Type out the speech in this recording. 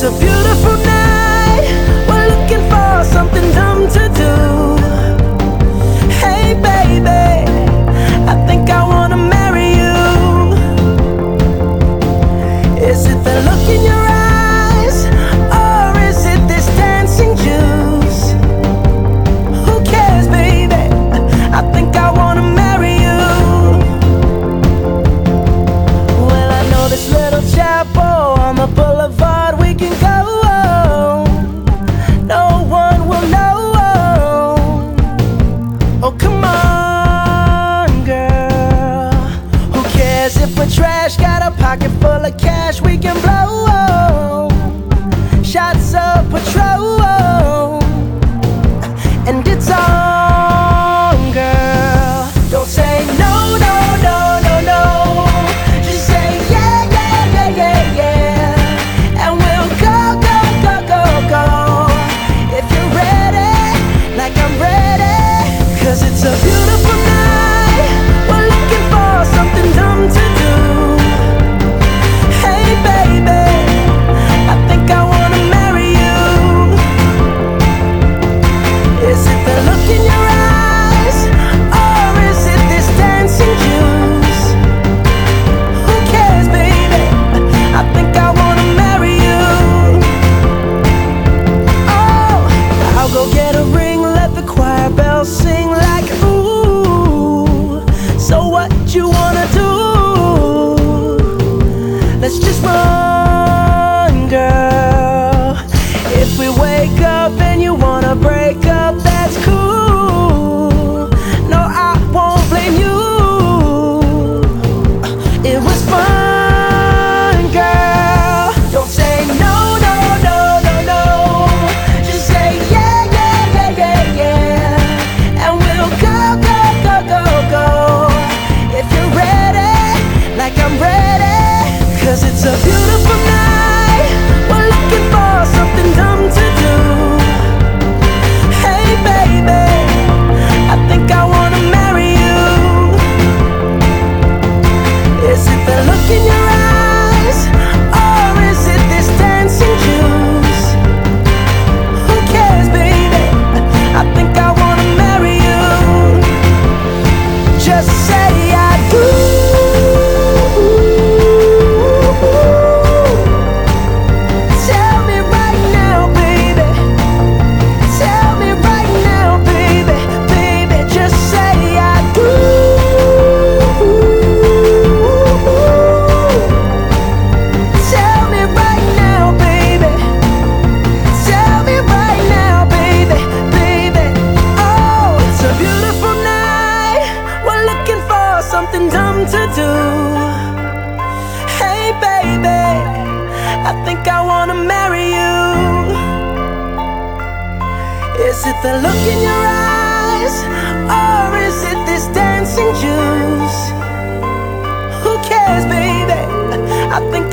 It's a beautiful full of cash we can blow. Shots of Patrón, and it's on, girl. Don't say no, no, no, no, no. Just say yeah, yeah, yeah, yeah, yeah, and we'll go, go, go, go, go. If you're ready, like I'm it's a beautiful. let's just love. Cause it's a beautiful night. something dumb to do. Hey, baby, I think I wanna marry you. Is it the look in your eyes, or is it this dancing juice? Who cares, baby? I think.